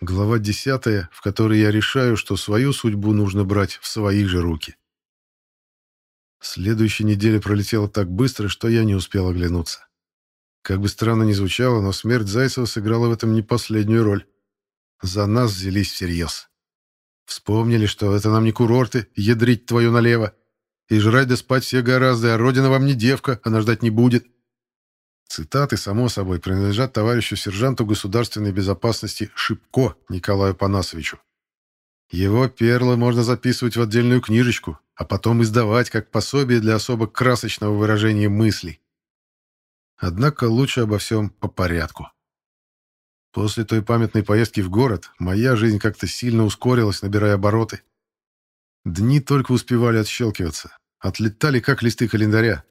Глава десятая, в которой я решаю, что свою судьбу нужно брать в свои же руки. Следующая неделя пролетела так быстро, что я не успел оглянуться. Как бы странно ни звучало, но смерть Зайцева сыграла в этом не последнюю роль. За нас взялись всерьез. Вспомнили, что это нам не курорты, ядрить твою налево. И жрать да спать все гораздо, а родина вам не девка, она ждать не будет. Цитаты, само собой, принадлежат товарищу сержанту государственной безопасности Шипко Николаю Панасовичу. Его перлы можно записывать в отдельную книжечку, а потом издавать как пособие для особо красочного выражения мыслей. Однако лучше обо всем по порядку. После той памятной поездки в город моя жизнь как-то сильно ускорилась, набирая обороты. Дни только успевали отщелкиваться. Отлетали, как листы календаря.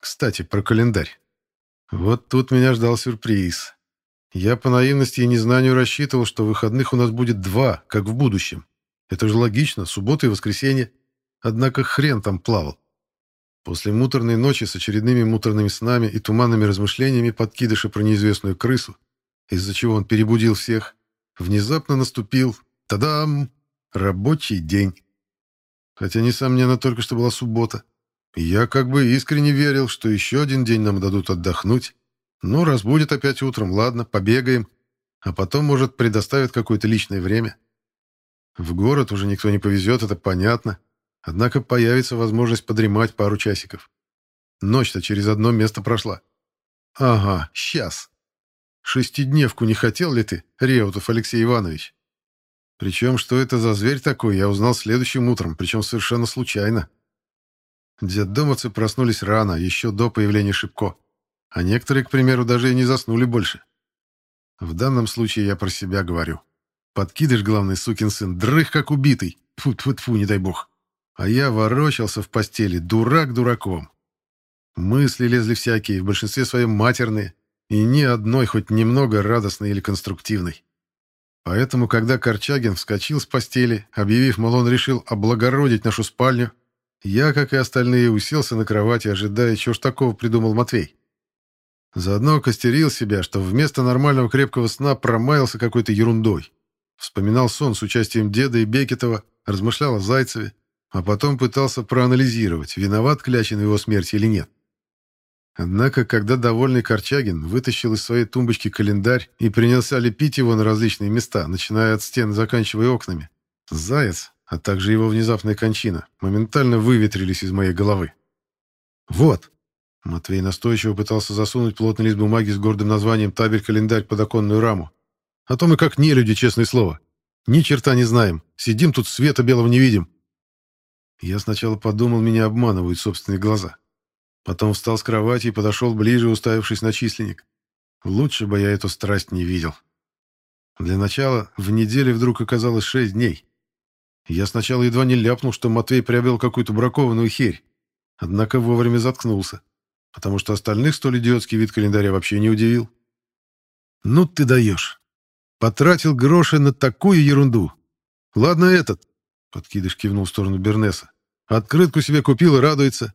Кстати, про календарь. Вот тут меня ждал сюрприз. Я по наивности и незнанию рассчитывал, что выходных у нас будет два, как в будущем. Это же логично, суббота и воскресенье. Однако хрен там плавал. После муторной ночи с очередными муторными снами и туманными размышлениями подкидыша про неизвестную крысу, из-за чего он перебудил всех, внезапно наступил, тадам, рабочий день. Хотя, несомненно, только что была суббота. Я как бы искренне верил, что еще один день нам дадут отдохнуть. Ну, раз будет опять утром, ладно, побегаем. А потом, может, предоставят какое-то личное время. В город уже никто не повезет, это понятно. Однако появится возможность подремать пару часиков. Ночь-то через одно место прошла. Ага, сейчас. Шестидневку не хотел ли ты, Реутов Алексей Иванович? Причем, что это за зверь такой, я узнал следующим утром, причем совершенно случайно. Детдомовцы проснулись рано, еще до появления Шипко. А некоторые, к примеру, даже и не заснули больше. В данном случае я про себя говорю. Подкидыш, главный сукин сын, дрых как убитый. Фу-фу-фу, не дай бог. А я ворочался в постели, дурак дураком. Мысли лезли всякие, в большинстве своем матерные, и ни одной хоть немного радостной или конструктивной. Поэтому, когда Корчагин вскочил с постели, объявив, мол, он решил облагородить нашу спальню, я, как и остальные, уселся на кровати, ожидая, чего ж такого придумал Матвей. Заодно костерил себя, что вместо нормального крепкого сна промаялся какой-то ерундой. Вспоминал сон с участием деда и Бекетова, размышлял о Зайцеве, а потом пытался проанализировать, виноват Клячин в его смерти или нет. Однако, когда довольный Корчагин вытащил из своей тумбочки календарь и принялся лепить его на различные места, начиная от стен заканчивая окнами, Заяц, а также его внезапная кончина, моментально выветрились из моей головы. «Вот!» Матвей настойчиво пытался засунуть плотный лист бумаги с гордым названием «Табель-календарь» под оконную раму. «А то мы как не люди, честное слово. Ни черта не знаем. Сидим тут, света белого не видим». Я сначала подумал, меня обманывают собственные глаза. Потом встал с кровати и подошел ближе, уставившись на численник. Лучше бы я эту страсть не видел. Для начала в неделе вдруг оказалось шесть дней. Я сначала едва не ляпнул, что Матвей приобрел какую-то бракованную херь. Однако вовремя заткнулся, потому что остальных столь идиотский вид календаря вообще не удивил. «Ну ты даешь! Потратил гроши на такую ерунду! Ладно этот!» Подкидыш кивнул в сторону Бернеса. «Открытку себе купил и радуется.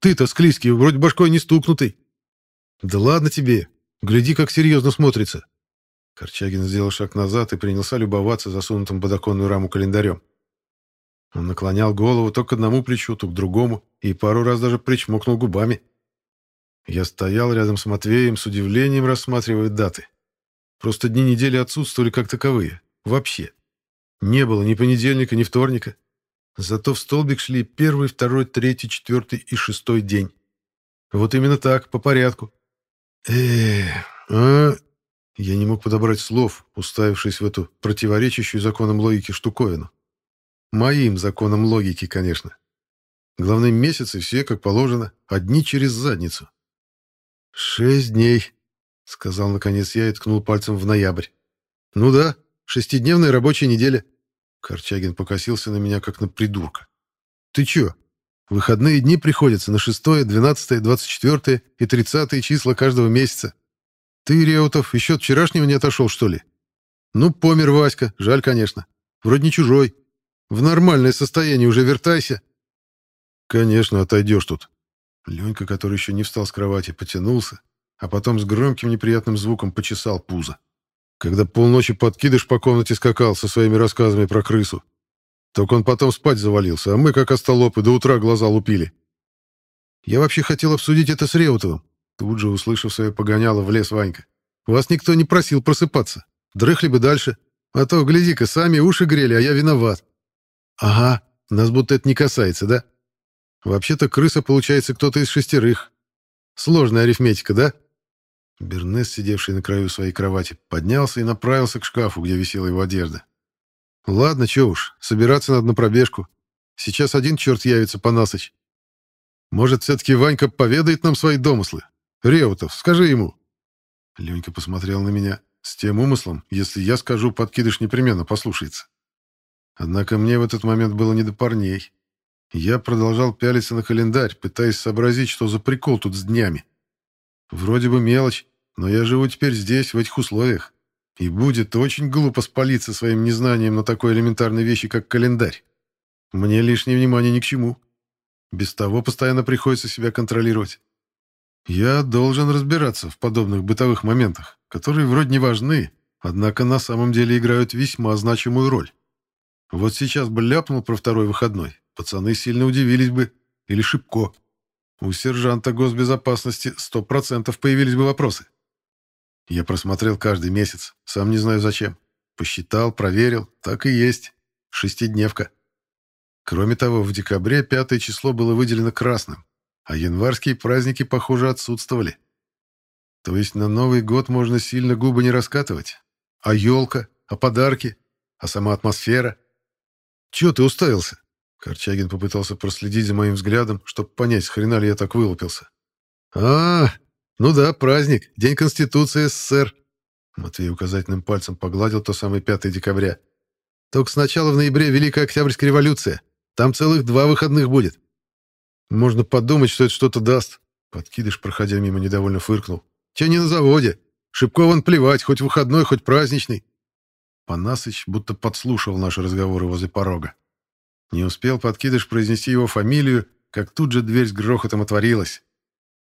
Ты-то склизкий, вроде башкой не стукнутый». «Да ладно тебе! Гляди, как серьезно смотрится!» Корчагин сделал шаг назад и принялся любоваться засунутым под оконную раму календарем. Он наклонял голову то к одному плечу, то к другому, и пару раз даже причмокнул губами. Я стоял рядом с Матвеем, с удивлением рассматривая даты. Просто дни недели отсутствовали как таковые. Вообще. Не было ни понедельника, ни вторника. Зато в столбик шли первый, второй, третий, четвертый и шестой день. Вот именно так, по порядку. Эх, а... Я не мог подобрать слов, уставившись в эту противоречащую законам логики штуковину. Моим законом логики, конечно. Главное, месяцы все, как положено, одни через задницу. «Шесть дней», — сказал наконец я и ткнул пальцем в ноябрь. «Ну да, шестидневная рабочая неделя». Корчагин покосился на меня, как на придурка. «Ты чё? Выходные дни приходятся на шестое, двенадцатое, двадцать четвертое и тридцатое числа каждого месяца. Ты, Реутов, еще от вчерашнего не отошел, что ли? Ну, помер Васька, жаль, конечно. Вроде не чужой. В нормальное состояние уже вертайся. Конечно, отойдешь тут. Ленька, который еще не встал с кровати, потянулся, а потом с громким неприятным звуком почесал пузо. когда полночи подкидыш по комнате скакал со своими рассказами про крысу. Только он потом спать завалился, а мы, как остолопы, до утра глаза лупили. Я вообще хотел обсудить это с Реутовым. Тут же, услышав свое погоняло, влез Ванька. Вас никто не просил просыпаться. Дрыхли бы дальше. А то, гляди-ка, сами уши грели, а я виноват. Ага, нас будто это не касается, да? Вообще-то крыса получается кто-то из шестерых. Сложная арифметика, да? Бернес, сидевший на краю своей кровати, поднялся и направился к шкафу, где висела его одежда. Ладно, чё уж, собираться надо на пробежку. Сейчас один черт явится по насыч. Может, все-таки Ванька поведает нам свои домыслы? Реутов, скажи ему. Ленька посмотрел на меня с тем умыслом, если я скажу, подкидыш непременно послушается. Однако мне в этот момент было не до парней. Я продолжал пялиться на календарь, пытаясь сообразить, что за прикол тут с днями. Вроде бы мелочь, но я живу теперь здесь, в этих условиях. И будет очень глупо спалиться своим незнанием на такой элементарной вещи, как календарь. Мне лишнее внимание ни к чему. Без того постоянно приходится себя контролировать. Я должен разбираться в подобных бытовых моментах, которые вроде не важны, однако на самом деле играют весьма значимую роль. Вот сейчас бы ляпнул про второй выходной, пацаны сильно удивились бы. Или Шипко. У сержанта госбезопасности сто процентов появились бы вопросы. Я просмотрел каждый месяц, сам не знаю зачем. Посчитал, проверил, так и есть. Шестидневка. Кроме того, в декабре пятое число было выделено красным, а январские праздники, похоже, отсутствовали. То есть на Новый год можно сильно губы не раскатывать. А елка, а подарки, а сама атмосфера. Чего ты уставился? Корчагин попытался проследить за моим взглядом, чтобы понять, с хрена ли я так вылупился. «А, ну да, праздник, День Конституции СССР». Матвей указательным пальцем погладил то самое 5 декабря. «Только сначала в ноябре Великая Октябрьская революция. Там целых два выходных будет. Можно подумать, что это что-то даст». Подкидыш, проходя мимо, недовольно фыркнул. «Че не на заводе? Шибкован плевать, хоть выходной, хоть праздничный». Панасыч будто подслушивал наши разговоры возле порога. Не успел подкидыш произнести его фамилию, как тут же дверь с грохотом отворилась.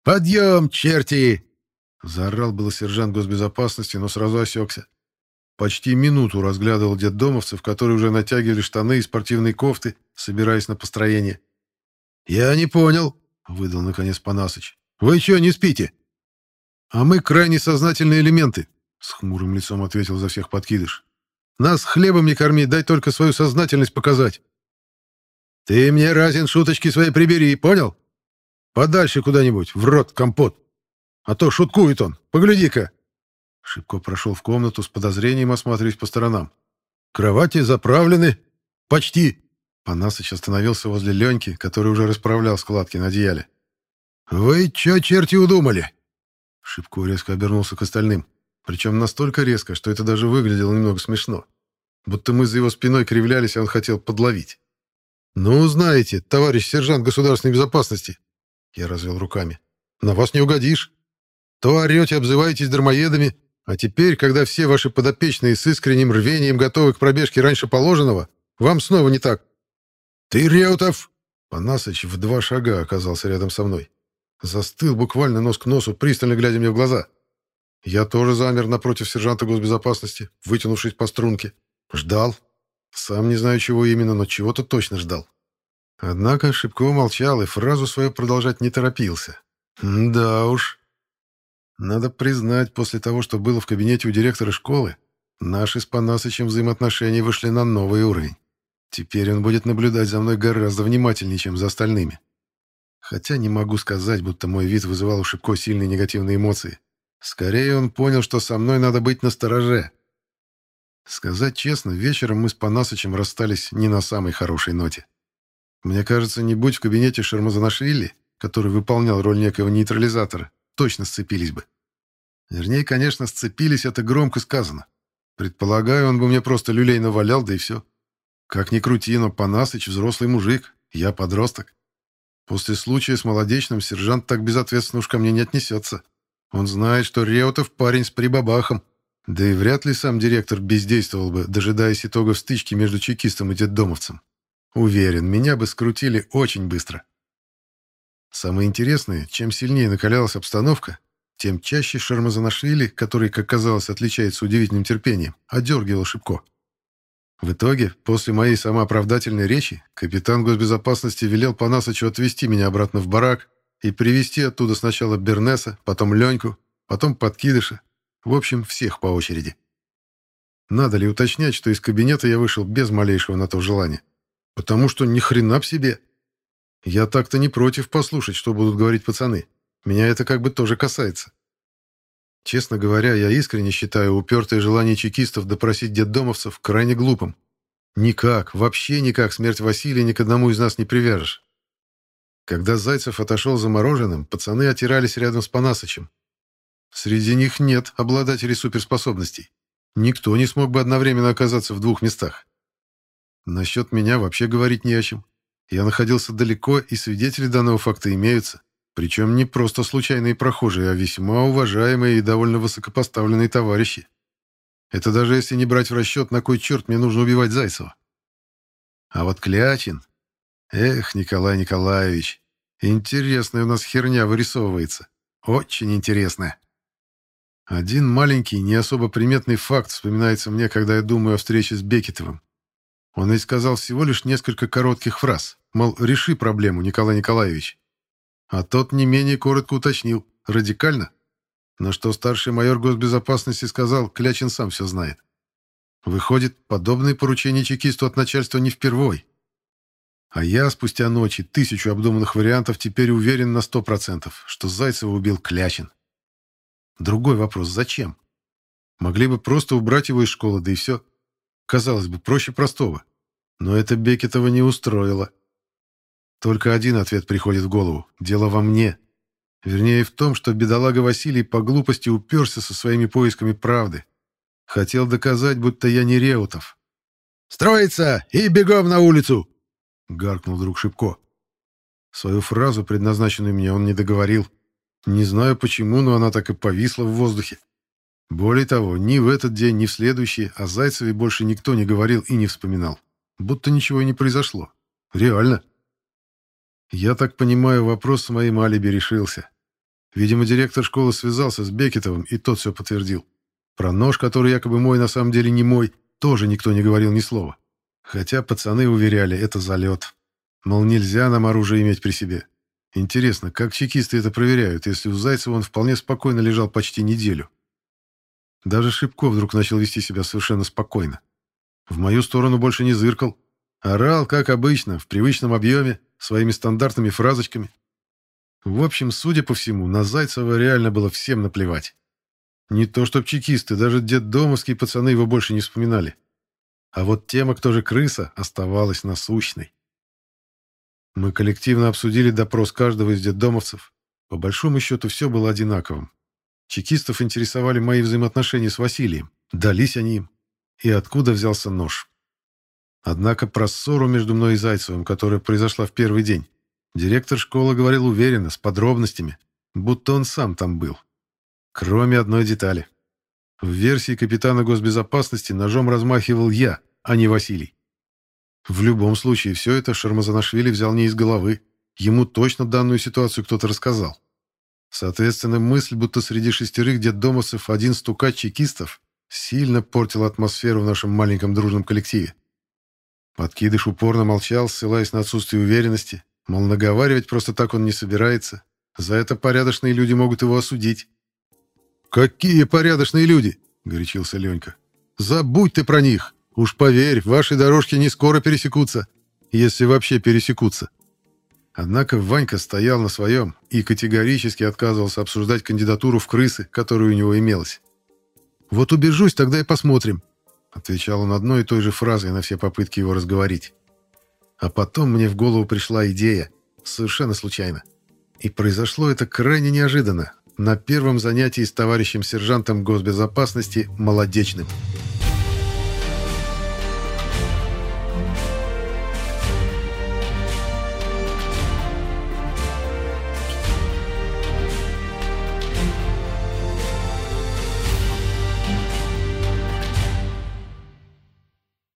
«Подъем, черти!» Заорал было сержант госбезопасности, но сразу осекся. Почти минуту разглядывал детдомовцев, которые уже натягивали штаны и спортивные кофты, собираясь на построение. «Я не понял», — выдал наконец Панасыч. «Вы что, не спите?» «А мы крайне сознательные элементы», — с хмурым лицом ответил за всех подкидыш. «Нас хлебом не корми, дай только свою сознательность показать». «Ты мне, Разин, шуточки свои прибери, понял? Подальше куда-нибудь, в рот компот. А то шуткует он, погляди-ка». Шибко прошел в комнату с подозрением, осматриваясь по сторонам. «Кровати заправлены. Почти». Панасыч остановился возле Леньки, который уже расправлял складки на одеяле. «Вы чё, черти, удумали?» Шибко резко обернулся к остальным. Причем настолько резко, что это даже выглядело немного смешно. Будто мы за его спиной кривлялись, а он хотел подловить. «Ну, знаете, товарищ сержант государственной безопасности», — я развел руками, — «на вас не угодишь. То орете, обзываетесь дармоедами, а теперь, когда все ваши подопечные с искренним рвением готовы к пробежке раньше положенного, вам снова не так». «Ты, Реутов!» Панасыч в два шага оказался рядом со мной. Застыл буквально нос к носу, пристально глядя мне в глаза. Я тоже замер напротив сержанта госбезопасности, вытянувшись по струнке. Ждал, сам не знаю, чего именно, но чего-то точно ждал. Однако Шибко молчал и фразу свою продолжать не торопился. Да уж. Надо признать, после того, что было в кабинете у директора школы, наши с Панасычем взаимоотношения вышли на новый уровень. Теперь он будет наблюдать за мной гораздо внимательнее, чем за остальными. Хотя не могу сказать, будто мой вид вызывал у Шибко сильные негативные эмоции. Скорее, он понял, что со мной надо быть настороже. Сказать честно, вечером мы с Панасычем расстались не на самой хорошей ноте. Мне кажется, не будь в кабинете Шермазанашвили, который выполнял роль некого нейтрализатора, точно сцепились бы. Вернее, конечно, сцепились, это громко сказано. Предполагаю, он бы мне просто люлей навалял, да и все. Как ни крути, но Панасыч взрослый мужик, я подросток. После случая с молодечным сержант так безответственно уж ко мне не отнесется. Он знает, что Реутов парень с прибабахом, да и вряд ли сам директор бездействовал бы, дожидаясь итогов стычки между чекистом и детдомовцем. Уверен, меня бы скрутили очень быстро. Самое интересное, чем сильнее накалялась обстановка, тем чаще Шармазанашвили, который, как казалось, отличается удивительным терпением, одергивал Шипко. В итоге, после моей самооправдательной речи, капитан госбезопасности велел Панасычу отвезти меня обратно в барак и привезти оттуда сначала Бернеса, потом Леньку, потом Подкидыша, в общем, всех по очереди. Надо ли уточнять, что из кабинета я вышел без малейшего на то желания? Потому что ни хрена б себе. Я так-то не против послушать, что будут говорить пацаны. Меня это как бы тоже касается. Честно говоря, я искренне считаю упертое желание чекистов допросить детдомовцев крайне глупым. Никак, вообще никак смерть Василия ни к одному из нас не привяжешь. Когда Зайцев отошел замороженным, пацаны отирались рядом с Панасычем. Среди них нет обладателей суперспособностей. Никто не смог бы одновременно оказаться в двух местах. Насчет меня вообще говорить не о чем. Я находился далеко, и свидетели данного факта имеются. Причем не просто случайные прохожие, а весьма уважаемые и довольно высокопоставленные товарищи. Это даже если не брать в расчет, на кой черт мне нужно убивать Зайцева. А вот Клячин... Эх, Николай Николаевич, интересная у нас херня вырисовывается. Очень интересная. Один маленький, не особо приметный факт вспоминается мне, когда я думаю о встрече с Бекетовым. Он и сказал всего лишь несколько коротких фраз, мол, реши проблему, Николай Николаевич. А тот не менее коротко уточнил. Радикально? На что старший майор госбезопасности сказал, Клячин сам все знает. Выходит, подобные поручения чекисту от начальства не впервой. А я спустя ночи тысячу обдуманных вариантов теперь уверен на сто процентов, что Зайцева убил Клячин. Другой вопрос, зачем? Могли бы просто убрать его из школы, да и все. Казалось бы, проще простого. Но это Бекетова не устроило. Только один ответ приходит в голову. Дело во мне. Вернее, в том, что бедолага Василий по глупости уперся со своими поисками правды. Хотел доказать, будто я не Реутов. «Строиться и бегом на улицу!» — гаркнул вдруг Шипко. Свою фразу, предназначенную мне, он не договорил. Не знаю почему, но она так и повисла в воздухе. Более того, ни в этот день, ни в следующий о Зайцеве больше никто не говорил и не вспоминал. Будто ничего и не произошло. Реально. Я так понимаю, вопрос с моим алиби решился. Видимо, директор школы связался с Бекетовым, и тот все подтвердил. Про нож, который якобы мой, на самом деле не мой, тоже никто не говорил ни слова. Хотя пацаны уверяли, это залет. Мол, нельзя нам оружие иметь при себе. Интересно, как чекисты это проверяют, если у Зайцева он вполне спокойно лежал почти неделю? Даже Шипков вдруг начал вести себя совершенно спокойно. В мою сторону больше не зыркал. Орал, как обычно, в привычном объеме, своими стандартными фразочками. В общем, судя по всему, на Зайцева реально было всем наплевать. Не то чтоб чекисты, даже детдомовские пацаны его больше не вспоминали. А вот тема «Кто же крыса?» оставалась насущной. Мы коллективно обсудили допрос каждого из детдомовцев. По большому счету все было одинаковым. Чекистов интересовали мои взаимоотношения с Василием. Дались они им. И откуда взялся нож. Однако про ссору между мной и Зайцевым, которая произошла в первый день, директор школы говорил уверенно, с подробностями, будто он сам там был. Кроме одной детали. В версии капитана госбезопасности ножом размахивал я, а не Василий. В любом случае, все это Шармазанашвили взял не из головы. Ему точно данную ситуацию кто-то рассказал. Соответственно, мысль, будто среди шестерых детдомовцев один стукач чекистов, сильно портила атмосферу в нашем маленьком дружном коллективе. Подкидыш упорно молчал, ссылаясь на отсутствие уверенности. Мол, наговаривать просто так он не собирается. За это порядочные люди могут его осудить. «Какие порядочные люди!» — горячился Ленька. «Забудь ты про них! Уж поверь, ваши дорожки не скоро пересекутся, если вообще пересекутся». Однако Ванька стоял на своем и категорически отказывался обсуждать кандидатуру в крысы, которая у него имелась. «Вот убежусь, тогда и посмотрим», Отвечал он одной и той же фразой на все попытки его разговорить. А потом мне в голову пришла идея, совершенно случайно. И произошло это крайне неожиданно, на первом занятии с товарищем сержантом госбезопасности Молодечным. «Молодечным».